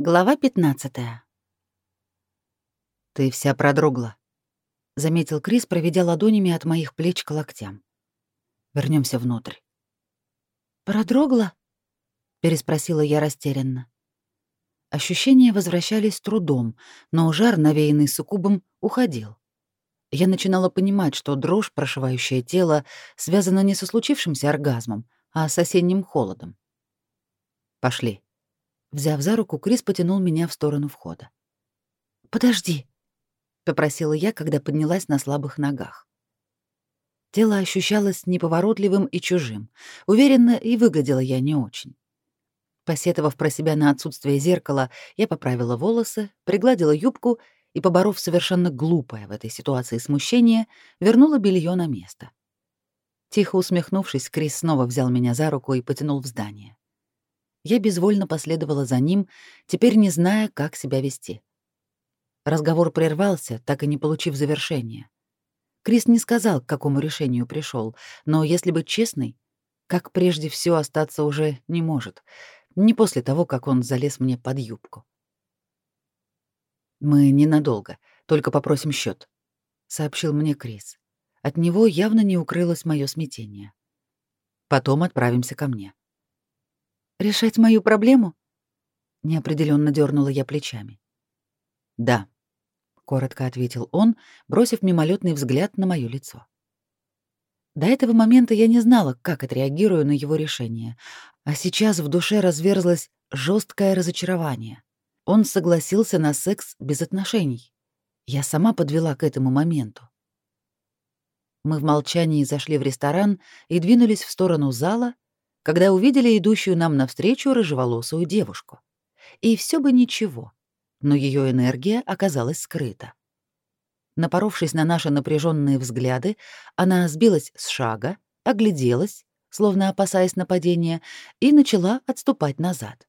Глава 15. «Ты вся продрогла», — заметил Крис, проведя ладонями от моих плеч к локтям. Вернемся внутрь». «Продрогла?» — переспросила я растерянно. Ощущения возвращались трудом, но жар, навеянный суккубом, уходил. Я начинала понимать, что дрожь, прошивающая тело, связана не со случившимся оргазмом, а с осенним холодом. «Пошли», Взяв за руку, Крис потянул меня в сторону входа. «Подожди», — попросила я, когда поднялась на слабых ногах. Тело ощущалось неповоротливым и чужим. Уверенно и выглядела я не очень. Посетовав про себя на отсутствие зеркала, я поправила волосы, пригладила юбку и, поборов совершенно глупое в этой ситуации смущение, вернула белье на место. Тихо усмехнувшись, Крис снова взял меня за руку и потянул в здание. Я безвольно последовала за ним, теперь не зная, как себя вести. Разговор прервался, так и не получив завершения. Крис не сказал, к какому решению пришел, но, если быть честной, как прежде все остаться уже не может, не после того, как он залез мне под юбку. «Мы ненадолго, только попросим счет, сообщил мне Крис. От него явно не укрылось мое смятение. Потом отправимся ко мне. Решать мою проблему? Неопределенно дернула я плечами. Да, коротко ответил он, бросив мимолетный взгляд на мое лицо. До этого момента я не знала, как отреагирую на его решение, а сейчас в душе разверзлось жесткое разочарование. Он согласился на секс без отношений. Я сама подвела к этому моменту. Мы в молчании зашли в ресторан и двинулись в сторону зала, когда увидели идущую нам навстречу рыжеволосую девушку. И все бы ничего, но ее энергия оказалась скрыта. Напоровшись на наши напряженные взгляды, она сбилась с шага, огляделась, словно опасаясь нападения, и начала отступать назад.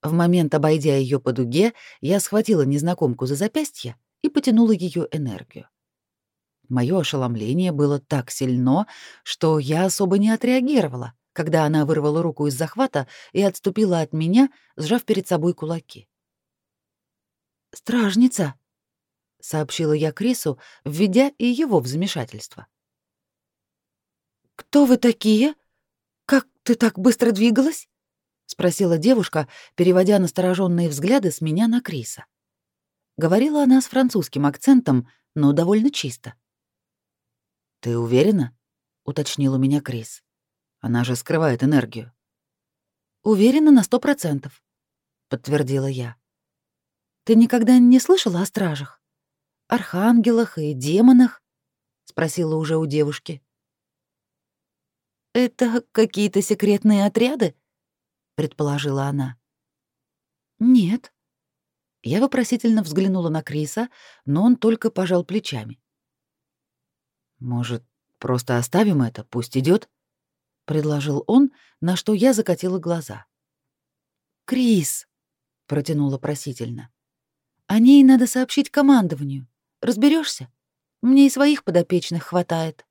В момент, обойдя ее по дуге, я схватила незнакомку за запястье и потянула ее энергию. Мое ошеломление было так сильно, что я особо не отреагировала — когда она вырвала руку из захвата и отступила от меня, сжав перед собой кулаки. «Стражница», — сообщила я Крису, введя и его в замешательство. «Кто вы такие? Как ты так быстро двигалась?» — спросила девушка, переводя настороженные взгляды с меня на Криса. Говорила она с французским акцентом, но довольно чисто. «Ты уверена?» — уточнил у меня Крис. Она же скрывает энергию. Уверена на сто процентов, подтвердила я. Ты никогда не слышала о стражах? Архангелах и демонах? спросила уже у девушки. Это какие-то секретные отряды? предположила она. Нет. Я вопросительно взглянула на Криса, но он только пожал плечами. Может, просто оставим это, пусть идет? — предложил он, на что я закатила глаза. «Крис», — протянула просительно, — «о ней надо сообщить командованию. Разберешься? Мне и своих подопечных хватает».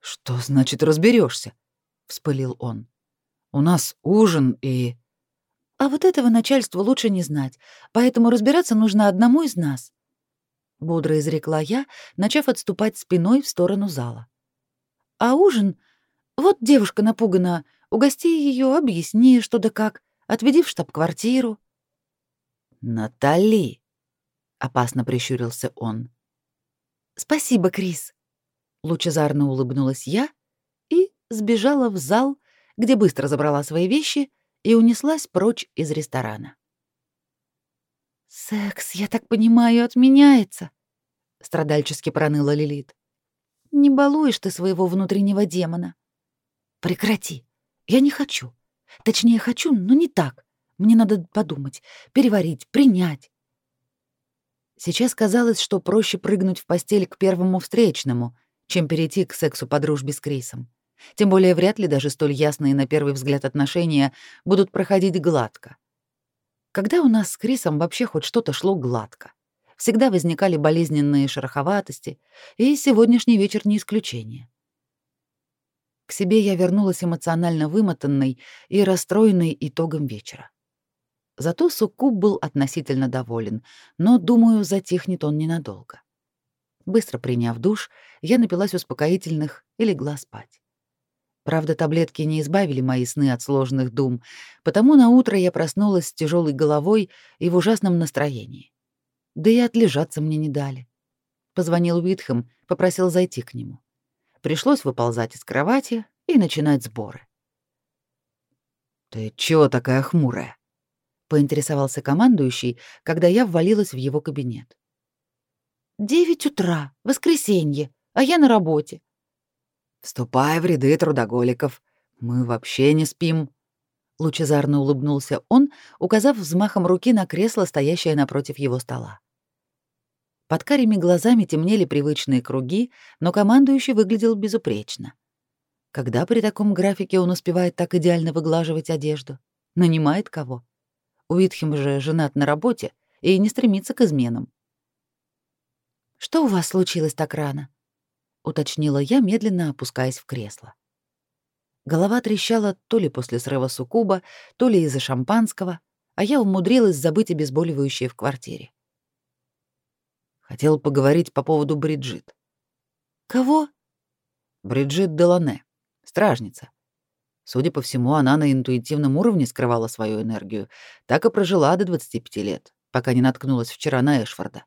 «Что значит разберешься? вспылил он. «У нас ужин и...» «А вот этого начальству лучше не знать, поэтому разбираться нужно одному из нас», — бодро изрекла я, начав отступать спиной в сторону зала. «А ужин вот девушка напугана, угости ее, объясни, что да как, отведи в штаб-квартиру. Натали, опасно прищурился он. Спасибо, Крис. Лучезарно улыбнулась я и сбежала в зал, где быстро забрала свои вещи и унеслась прочь из ресторана. «Секс, я так понимаю, отменяется», — страдальчески проныла Лилит. «Не балуешь ты своего внутреннего демона. Прекрати. Я не хочу. Точнее, хочу, но не так. Мне надо подумать, переварить, принять. Сейчас казалось, что проще прыгнуть в постель к первому встречному, чем перейти к сексу по дружбе с Крисом. Тем более вряд ли даже столь ясные на первый взгляд отношения будут проходить гладко. Когда у нас с Крисом вообще хоть что-то шло гладко? Всегда возникали болезненные шероховатости, и сегодняшний вечер не исключение. К себе я вернулась эмоционально вымотанной и расстроенной итогом вечера. Зато Суккуб был относительно доволен, но, думаю, затихнет он ненадолго. Быстро приняв душ, я напилась успокоительных и легла спать. Правда, таблетки не избавили мои сны от сложных дум, потому на утро я проснулась с тяжелой головой и в ужасном настроении. Да и отлежаться мне не дали. Позвонил Уитхэм, попросил зайти к нему. Пришлось выползать из кровати и начинать сборы. «Ты чего такая хмурая?» — поинтересовался командующий, когда я ввалилась в его кабинет. «Девять утра, воскресенье, а я на работе. «Вступай в ряды трудоголиков. Мы вообще не спим». Лучезарно улыбнулся он, указав взмахом руки на кресло, стоящее напротив его стола. Под карими глазами темнели привычные круги, но командующий выглядел безупречно. Когда при таком графике он успевает так идеально выглаживать одежду? Нанимает кого? Уитхем же женат на работе и не стремится к изменам. «Что у вас случилось так рано?» — уточнила я, медленно опускаясь в кресло. Голова трещала то ли после срыва суккуба, то ли из-за шампанского, а я умудрилась забыть обезболивающее в квартире. Хотел поговорить по поводу Бриджит. «Кого?» «Бриджит Делане, стражница. Судя по всему, она на интуитивном уровне скрывала свою энергию, так и прожила до 25 лет, пока не наткнулась вчера на Эшфорда.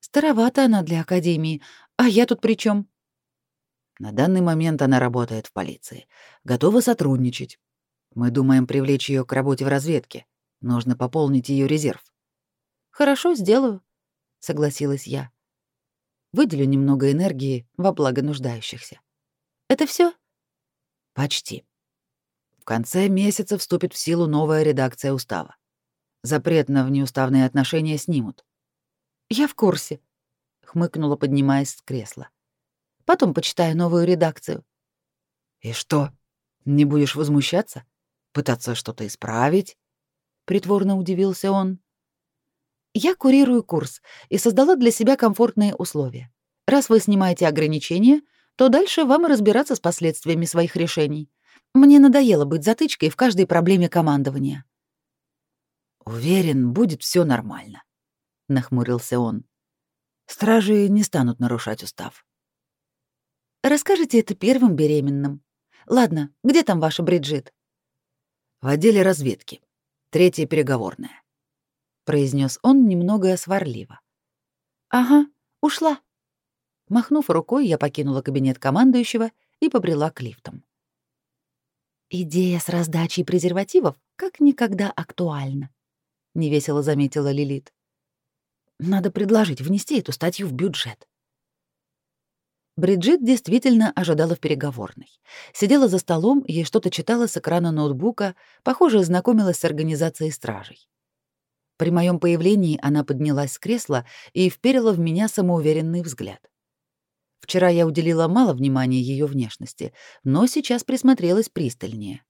Старовата она для академии, а я тут при чем? На данный момент она работает в полиции. Готова сотрудничать. Мы думаем привлечь ее к работе в разведке. Нужно пополнить ее резерв. Хорошо, сделаю, согласилась я. Выделю немного энергии во благо нуждающихся. Это все? Почти. В конце месяца вступит в силу новая редакция устава. Запрет на внеуставные отношения снимут. Я в курсе, хмыкнула, поднимаясь с кресла. Потом почитаю новую редакцию. И что? Не будешь возмущаться? Пытаться что-то исправить? Притворно удивился он. Я курирую курс и создала для себя комфортные условия. Раз вы снимаете ограничения, то дальше вам и разбираться с последствиями своих решений. Мне надоело быть затычкой в каждой проблеме командования. Уверен, будет все нормально, нахмурился он. Стражи не станут нарушать устав. Расскажите это первым беременным. Ладно, где там ваша Бриджит? В отделе разведки. Третья переговорная. Произнес он немного сварливо. Ага, ушла. Махнув рукой, я покинула кабинет командующего и побрела к лифтам. Идея с раздачей презервативов как никогда актуальна, невесело заметила Лилит. Надо предложить внести эту статью в бюджет. Бриджит действительно ожидала в переговорной. Сидела за столом, ей что-то читала с экрана ноутбука, похоже, знакомилась с организацией стражей. При моем появлении она поднялась с кресла и вперила в меня самоуверенный взгляд. Вчера я уделила мало внимания ее внешности, но сейчас присмотрелась пристальнее.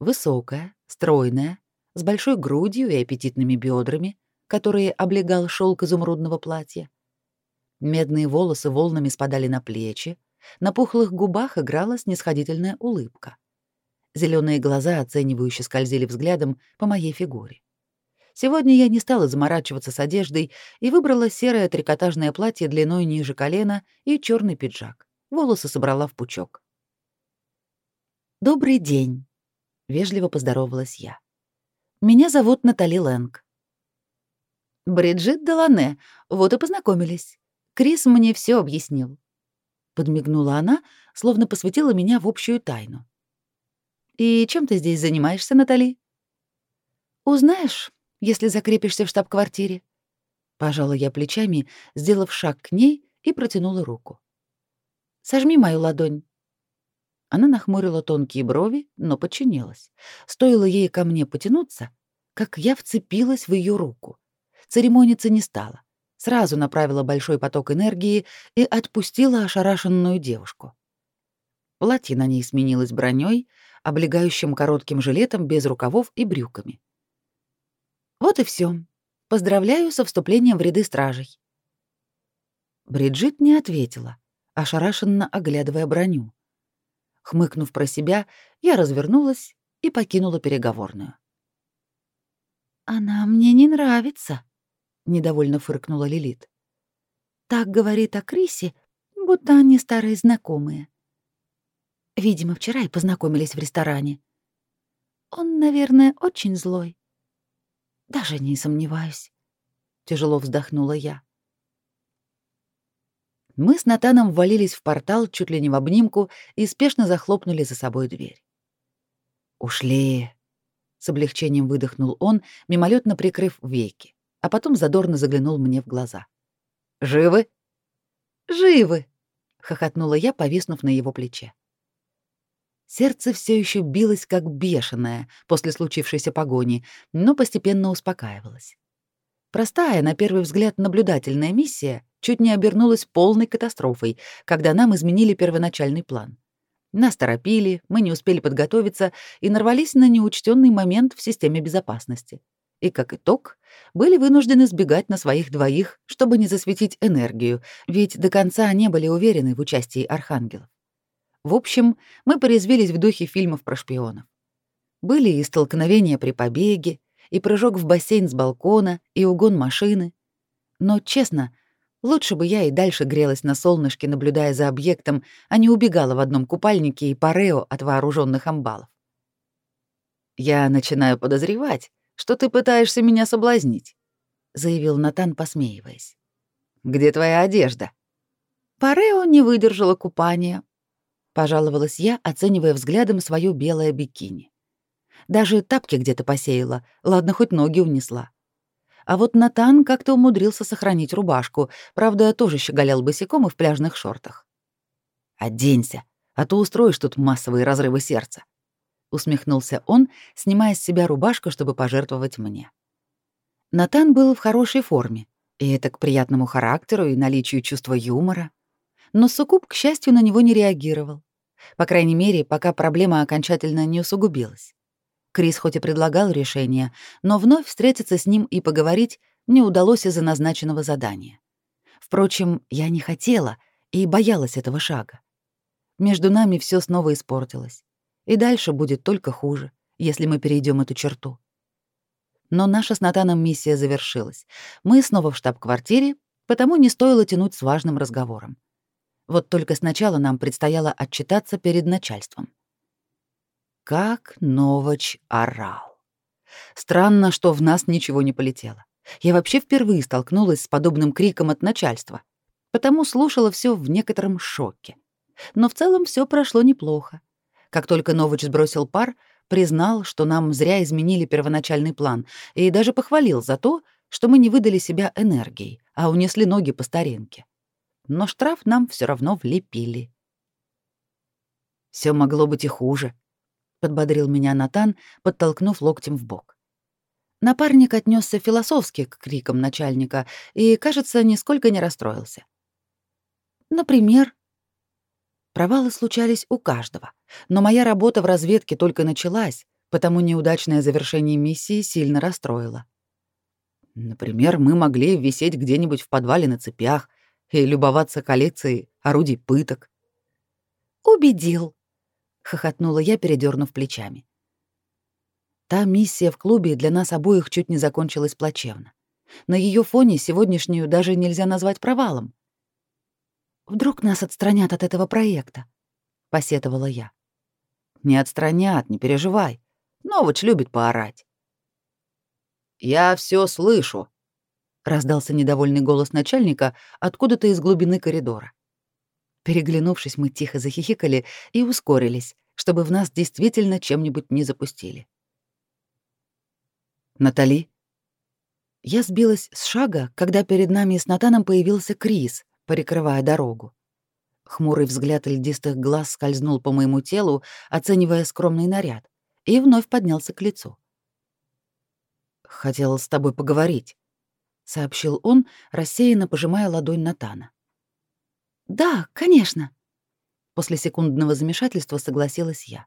Высокая, стройная, с большой грудью и аппетитными бедрами, которые облегал шелк изумрудного платья. Медные волосы волнами спадали на плечи, на пухлых губах играла снисходительная улыбка. Зеленые глаза оценивающе скользили взглядом по моей фигуре. Сегодня я не стала заморачиваться с одеждой и выбрала серое трикотажное платье длиной ниже колена и черный пиджак. Волосы собрала в пучок. «Добрый день», — вежливо поздоровалась я. «Меня зовут Натали Лэнг. Бриджит Делане, вот и познакомились. Крис мне все объяснил. Подмигнула она, словно посвятила меня в общую тайну. И чем ты здесь занимаешься, Натали? Узнаешь, если закрепишься в штаб-квартире. Пожала я плечами, сделав шаг к ней и протянула руку. Сожми мою ладонь. Она нахмурила тонкие брови, но подчинилась. Стоило ей ко мне потянуться, как я вцепилась в ее руку церемониться не стала. Сразу направила большой поток энергии и отпустила ошарашенную девушку. Платье на ней сменилось броней, облегающим коротким жилетом без рукавов и брюками. Вот и все. Поздравляю со вступлением в ряды стражей. Бриджит не ответила, ошарашенно оглядывая броню. Хмыкнув про себя, я развернулась и покинула переговорную. «Она мне не нравится», — недовольно фыркнула Лилит. «Так говорит о Крисе, будто они старые знакомые. Видимо, вчера и познакомились в ресторане. Он, наверное, очень злой. Даже не сомневаюсь. Тяжело вздохнула я. Мы с Натаном ввалились в портал чуть ли не в обнимку и спешно захлопнули за собой дверь. «Ушли!» — с облегчением выдохнул он, мимолетно прикрыв веки, а потом задорно заглянул мне в глаза. «Живы?» «Живы!» — хохотнула я, повиснув на его плече. Сердце все еще билось как бешеное после случившейся погони, но постепенно успокаивалось. Простая, на первый взгляд, наблюдательная миссия чуть не обернулась полной катастрофой, когда нам изменили первоначальный план. Нас торопили, мы не успели подготовиться и нарвались на неучтенный момент в системе безопасности. И, как итог, были вынуждены сбегать на своих двоих, чтобы не засветить энергию, ведь до конца не были уверены в участии архангелов. В общем, мы порезвились в духе фильмов про шпионов. Были и столкновения при побеге, и прыжок в бассейн с балкона, и угон машины. Но, честно, лучше бы я и дальше грелась на солнышке, наблюдая за объектом, а не убегала в одном купальнике и парео от вооруженных амбалов. «Я начинаю подозревать, что ты пытаешься меня соблазнить», — заявил Натан, посмеиваясь. «Где твоя одежда?» Парео не выдержала купания, пожаловалась я, оценивая взглядом свое белое бикини. Даже тапки где-то посеяла, ладно, хоть ноги унесла. А вот Натан как-то умудрился сохранить рубашку, правда, тоже щеголял босиком и в пляжных шортах. «Оденься, а то устроишь тут массовые разрывы сердца», — усмехнулся он, снимая с себя рубашку, чтобы пожертвовать мне. Натан был в хорошей форме, и это к приятному характеру и наличию чувства юмора. Но Сукуб, к счастью, на него не реагировал. По крайней мере, пока проблема окончательно не усугубилась. Крис хоть и предлагал решение, но вновь встретиться с ним и поговорить не удалось из-за назначенного задания. Впрочем, я не хотела и боялась этого шага. Между нами все снова испортилось. И дальше будет только хуже, если мы перейдем эту черту. Но наша с Натаном миссия завершилась. Мы снова в штаб-квартире, потому не стоило тянуть с важным разговором. Вот только сначала нам предстояло отчитаться перед начальством. Как Новоч орал. Странно, что в нас ничего не полетело. Я вообще впервые столкнулась с подобным криком от начальства, потому слушала все в некотором шоке. Но в целом все прошло неплохо. Как только Новоч сбросил пар, признал, что нам зря изменили первоначальный план, и даже похвалил за то, что мы не выдали себя энергией, а унесли ноги по старинке но штраф нам все равно влепили. Все могло быть и хуже, подбодрил меня Натан, подтолкнув локтем в бок. Напарник отнесся философски к крикам начальника и, кажется, нисколько не расстроился. Например, провалы случались у каждого, но моя работа в разведке только началась, потому неудачное завершение миссии сильно расстроило. Например, мы могли висеть где-нибудь в подвале на цепях, и любоваться коллекцией орудий пыток. «Убедил», — хохотнула я, передернув плечами. Та миссия в клубе для нас обоих чуть не закончилась плачевно. На ее фоне сегодняшнюю даже нельзя назвать провалом. «Вдруг нас отстранят от этого проекта?» — посетовала я. «Не отстранят, не переживай. Новоч любит поорать». «Я все слышу», раздался недовольный голос начальника откуда-то из глубины коридора. Переглянувшись, мы тихо захихикали и ускорились, чтобы в нас действительно чем-нибудь не запустили. Натали. Я сбилась с шага, когда перед нами с Натаном появился Крис, перекрывая дорогу. Хмурый взгляд льдистых глаз скользнул по моему телу, оценивая скромный наряд, и вновь поднялся к лицу. «Хотел с тобой поговорить», — сообщил он, рассеянно пожимая ладонь Натана. «Да, конечно», — после секундного замешательства согласилась я.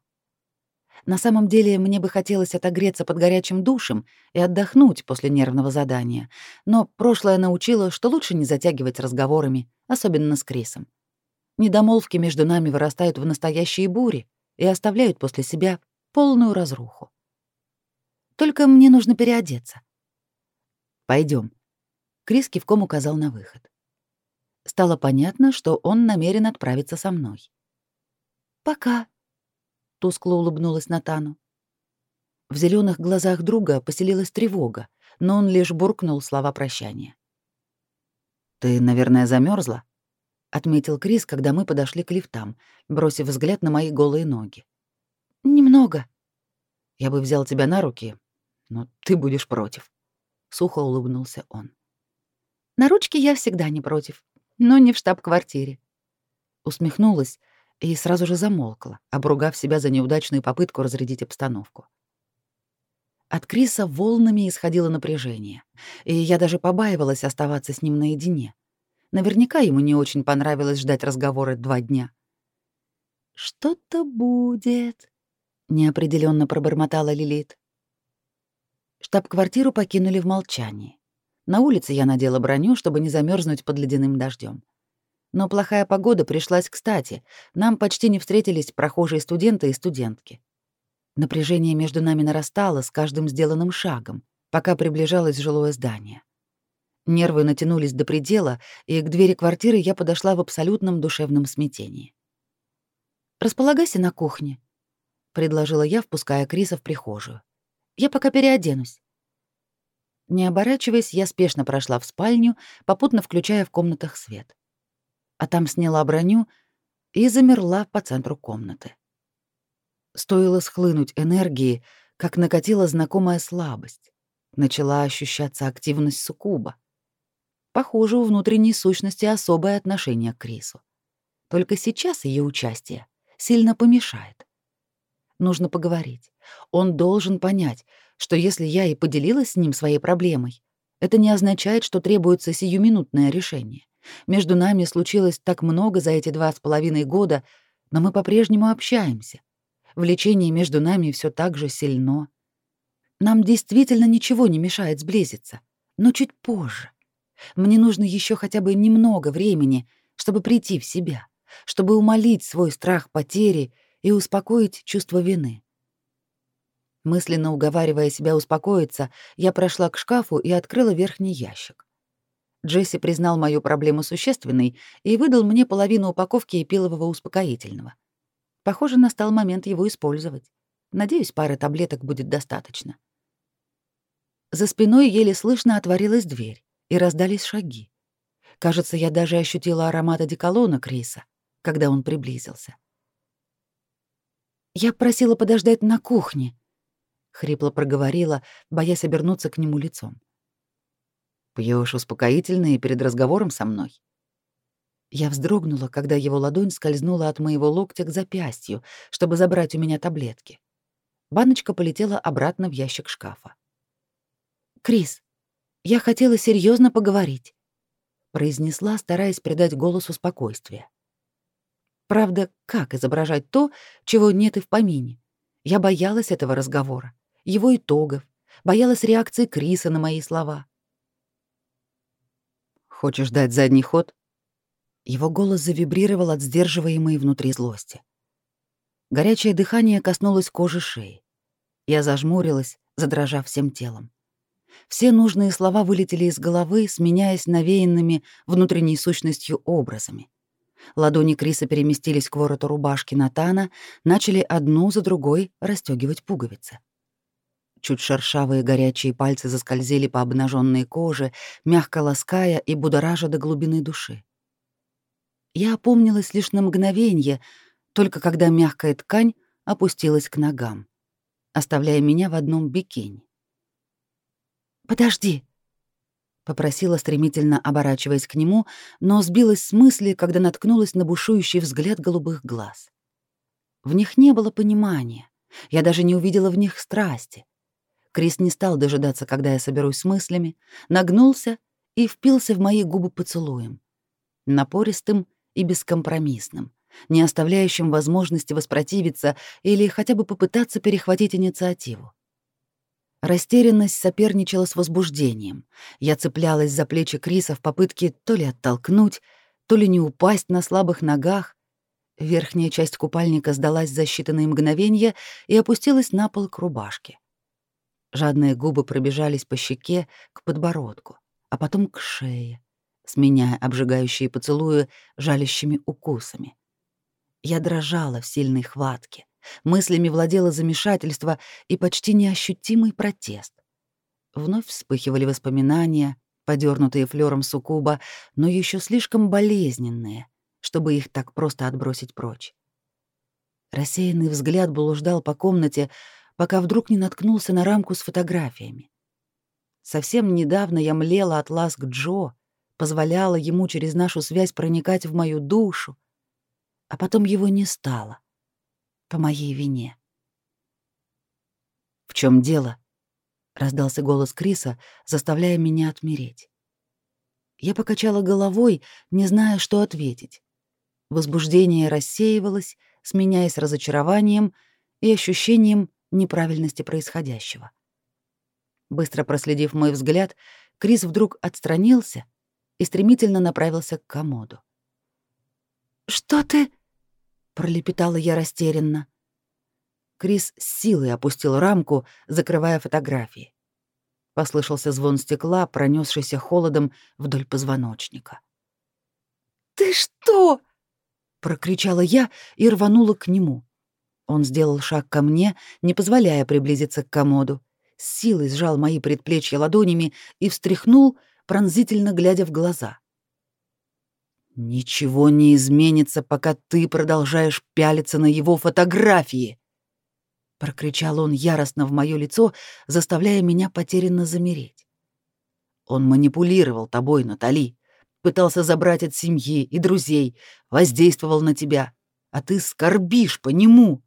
На самом деле, мне бы хотелось отогреться под горячим душем и отдохнуть после нервного задания, но прошлое научило, что лучше не затягивать разговорами, особенно с Крисом. Недомолвки между нами вырастают в настоящие бури и оставляют после себя полную разруху. Только мне нужно переодеться. Пойдем. Крис кивком указал на выход. Стало понятно, что он намерен отправиться со мной. «Пока», — тускло улыбнулась Натану. В зеленых глазах друга поселилась тревога, но он лишь буркнул слова прощания. «Ты, наверное, замерзла? отметил Крис, когда мы подошли к лифтам, бросив взгляд на мои голые ноги. «Немного». «Я бы взял тебя на руки, но ты будешь против», — сухо улыбнулся он. «На ручки я всегда не против, но не в штаб-квартире». Усмехнулась и сразу же замолкла, обругав себя за неудачную попытку разрядить обстановку. От Криса волнами исходило напряжение, и я даже побаивалась оставаться с ним наедине. Наверняка ему не очень понравилось ждать разговоры два дня. «Что-то будет», — неопределенно пробормотала Лилит. Штаб-квартиру покинули в молчании. На улице я надела броню, чтобы не замерзнуть под ледяным дождем. Но плохая погода пришлась кстати. Нам почти не встретились прохожие студенты и студентки. Напряжение между нами нарастало с каждым сделанным шагом, пока приближалось жилое здание. Нервы натянулись до предела, и к двери квартиры я подошла в абсолютном душевном смятении. «Располагайся на кухне», — предложила я, впуская Криса в прихожую. «Я пока переоденусь». Не оборачиваясь, я спешно прошла в спальню, попутно включая в комнатах свет а там сняла броню и замерла по центру комнаты. Стоило схлынуть энергии, как накатила знакомая слабость. Начала ощущаться активность суккуба. Похоже, у внутренней сущности особое отношение к Крису. Только сейчас ее участие сильно помешает. Нужно поговорить. Он должен понять, что если я и поделилась с ним своей проблемой, это не означает, что требуется сиюминутное решение. Между нами случилось так много за эти два с половиной года, но мы по-прежнему общаемся. Влечение между нами все так же сильно. Нам действительно ничего не мешает сблизиться, но чуть позже. Мне нужно еще хотя бы немного времени, чтобы прийти в себя, чтобы умолить свой страх потери и успокоить чувство вины. Мысленно уговаривая себя успокоиться, я прошла к шкафу и открыла верхний ящик. Джесси признал мою проблему существенной и выдал мне половину упаковки эпилового успокоительного. Похоже, настал момент его использовать. Надеюсь, пары таблеток будет достаточно. За спиной еле слышно отворилась дверь, и раздались шаги. Кажется, я даже ощутила аромат одеколона Криса, когда он приблизился. «Я просила подождать на кухне», — хрипло проговорила, боясь обернуться к нему лицом. Пьешь успокоительные перед разговором со мной?» Я вздрогнула, когда его ладонь скользнула от моего локтя к запястью, чтобы забрать у меня таблетки. Баночка полетела обратно в ящик шкафа. «Крис, я хотела серьезно поговорить», — произнесла, стараясь придать голосу спокойствие. Правда, как изображать то, чего нет и в помине? Я боялась этого разговора, его итогов, боялась реакции Криса на мои слова. Хочешь дать задний ход? Его голос завибрировал от сдерживаемой внутри злости. Горячее дыхание коснулось кожи шеи. Я зажмурилась, задрожав всем телом. Все нужные слова вылетели из головы, сменяясь навеянными внутренней сущностью образами. Ладони Криса переместились к вороту рубашки Натана, начали одну за другой расстегивать пуговицы. Чуть шершавые горячие пальцы заскользили по обнаженной коже, мягко лаская и будоража до глубины души. Я опомнилась лишь на мгновение, только когда мягкая ткань опустилась к ногам, оставляя меня в одном бикини. «Подожди», — попросила, стремительно оборачиваясь к нему, но сбилась с мысли, когда наткнулась на бушующий взгляд голубых глаз. В них не было понимания, я даже не увидела в них страсти. Крис не стал дожидаться, когда я соберусь с мыслями, нагнулся и впился в мои губы поцелуем. Напористым и бескомпромиссным, не оставляющим возможности воспротивиться или хотя бы попытаться перехватить инициативу. Растерянность соперничала с возбуждением. Я цеплялась за плечи Криса в попытке то ли оттолкнуть, то ли не упасть на слабых ногах. Верхняя часть купальника сдалась за считанные мгновения и опустилась на пол к рубашке. Жадные губы пробежались по щеке к подбородку, а потом к шее, сменяя обжигающие поцелуи жалящими укусами. Я дрожала в сильной хватке, мыслями владело замешательство и почти неощутимый протест. Вновь вспыхивали воспоминания, подернутые флером суккуба, но еще слишком болезненные, чтобы их так просто отбросить прочь. Рассеянный взгляд блуждал по комнате, пока вдруг не наткнулся на рамку с фотографиями. Совсем недавно я млела от ласк Джо, позволяла ему через нашу связь проникать в мою душу, а потом его не стало. По моей вине. «В чем дело?» — раздался голос Криса, заставляя меня отмереть. Я покачала головой, не зная, что ответить. Возбуждение рассеивалось, сменяясь разочарованием и ощущением неправильности происходящего. Быстро проследив мой взгляд, Крис вдруг отстранился и стремительно направился к комоду. «Что ты?» — пролепетала я растерянно. Крис с силой опустил рамку, закрывая фотографии. Послышался звон стекла, пронесшийся холодом вдоль позвоночника. «Ты что?» — прокричала я и рванула к нему. Он сделал шаг ко мне, не позволяя приблизиться к комоду, с силой сжал мои предплечья ладонями и встряхнул, пронзительно глядя в глаза. «Ничего не изменится, пока ты продолжаешь пялиться на его фотографии!» Прокричал он яростно в мое лицо, заставляя меня потерянно замереть. «Он манипулировал тобой, Натали, пытался забрать от семьи и друзей, воздействовал на тебя, а ты скорбишь по нему!»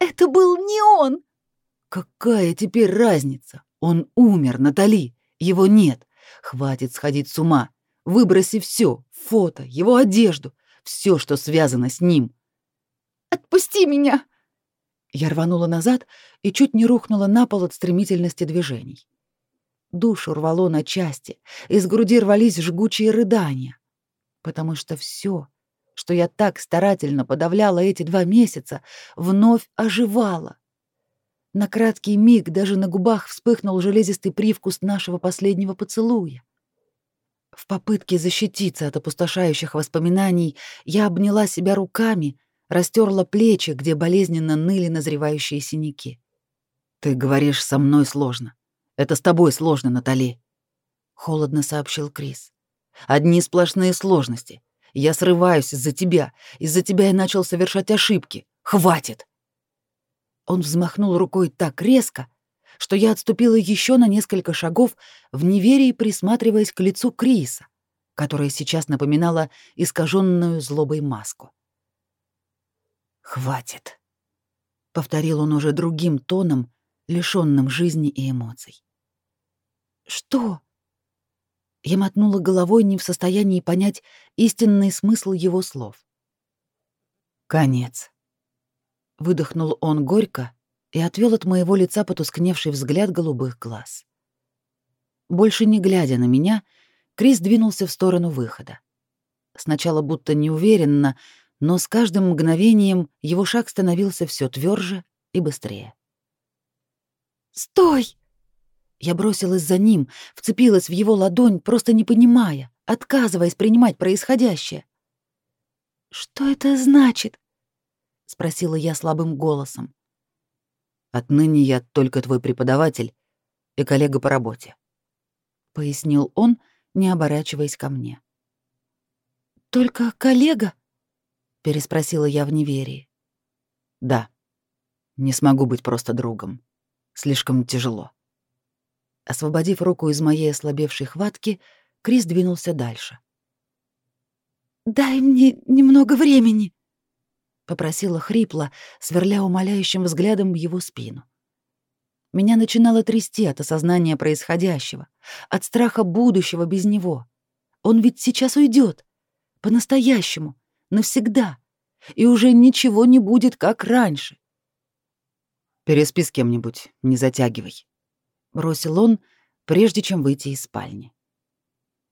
Это был не он. Какая теперь разница? Он умер, Натали. Его нет. Хватит сходить с ума. Выброси все: фото, его одежду, все, что связано с ним. Отпусти меня. Я рванула назад и чуть не рухнула на пол от стремительности движений. Душу рвало на части, из груди рвались жгучие рыдания, потому что все, что я так старательно подавляла эти два месяца, вновь оживала. На краткий миг даже на губах вспыхнул железистый привкус нашего последнего поцелуя. В попытке защититься от опустошающих воспоминаний я обняла себя руками, растерла плечи, где болезненно ныли назревающие синяки. «Ты говоришь, со мной сложно. Это с тобой сложно, Натали», — холодно сообщил Крис. «Одни сплошные сложности. Я срываюсь из-за тебя. Из-за тебя я начал совершать ошибки. Хватит!» Он взмахнул рукой так резко, что я отступила еще на несколько шагов, в неверии присматриваясь к лицу Криса, которое сейчас напоминало искаженную злобой маску. «Хватит», — повторил он уже другим тоном, лишенным жизни и эмоций. «Что?» Я мотнула головой, не в состоянии понять истинный смысл его слов. «Конец». Выдохнул он горько и отвел от моего лица потускневший взгляд голубых глаз. Больше не глядя на меня, Крис двинулся в сторону выхода. Сначала будто неуверенно, но с каждым мгновением его шаг становился все тверже и быстрее. «Стой!» Я бросилась за ним, вцепилась в его ладонь, просто не понимая, отказываясь принимать происходящее. «Что это значит?» — спросила я слабым голосом. «Отныне я только твой преподаватель и коллега по работе», — пояснил он, не оборачиваясь ко мне. «Только коллега?» — переспросила я в неверии. «Да. Не смогу быть просто другом. Слишком тяжело». Освободив руку из моей ослабевшей хватки, Крис двинулся дальше. «Дай мне немного времени», — попросила хрипло, сверля умоляющим взглядом его спину. Меня начинало трясти от осознания происходящего, от страха будущего без него. Он ведь сейчас уйдет, по-настоящему, навсегда, и уже ничего не будет, как раньше. «Переспи с кем-нибудь, не затягивай», бросил он, прежде чем выйти из спальни.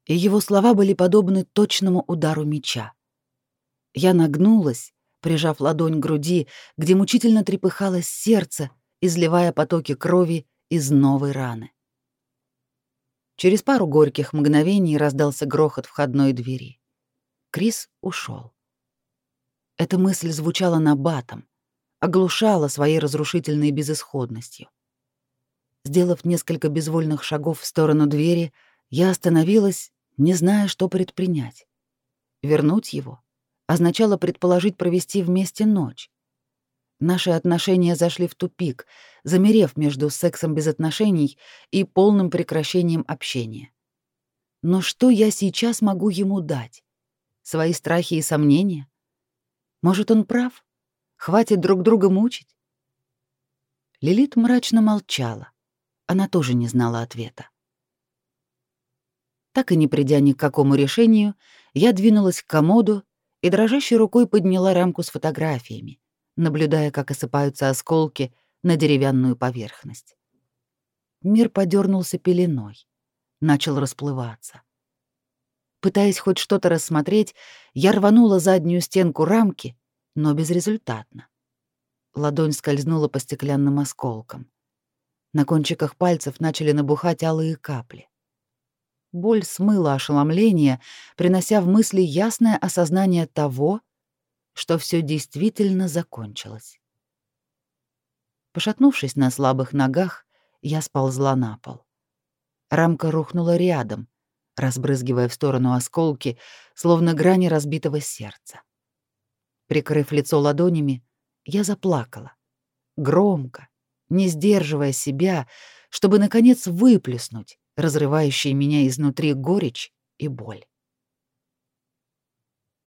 И его слова были подобны точному удару меча. Я нагнулась, прижав ладонь к груди, где мучительно трепыхалось сердце, изливая потоки крови из новой раны. Через пару горьких мгновений раздался грохот входной двери. Крис ушел. Эта мысль звучала на батом, оглушала своей разрушительной безысходностью. Сделав несколько безвольных шагов в сторону двери, я остановилась, не зная, что предпринять. Вернуть его означало предположить провести вместе ночь. Наши отношения зашли в тупик, замерев между сексом без отношений и полным прекращением общения. Но что я сейчас могу ему дать? Свои страхи и сомнения? Может, он прав? Хватит друг друга мучить? Лилит мрачно молчала. Она тоже не знала ответа. Так и не придя ни к какому решению, я двинулась к комоду и дрожащей рукой подняла рамку с фотографиями, наблюдая, как осыпаются осколки на деревянную поверхность. Мир подернулся пеленой, начал расплываться. Пытаясь хоть что-то рассмотреть, я рванула заднюю стенку рамки, но безрезультатно. Ладонь скользнула по стеклянным осколкам. На кончиках пальцев начали набухать алые капли. Боль смыла ошеломление, принося в мысли ясное осознание того, что все действительно закончилось. Пошатнувшись на слабых ногах, я сползла на пол. Рамка рухнула рядом, разбрызгивая в сторону осколки, словно грани разбитого сердца. Прикрыв лицо ладонями, я заплакала. Громко, не сдерживая себя, чтобы, наконец, выплеснуть разрывающие меня изнутри горечь и боль.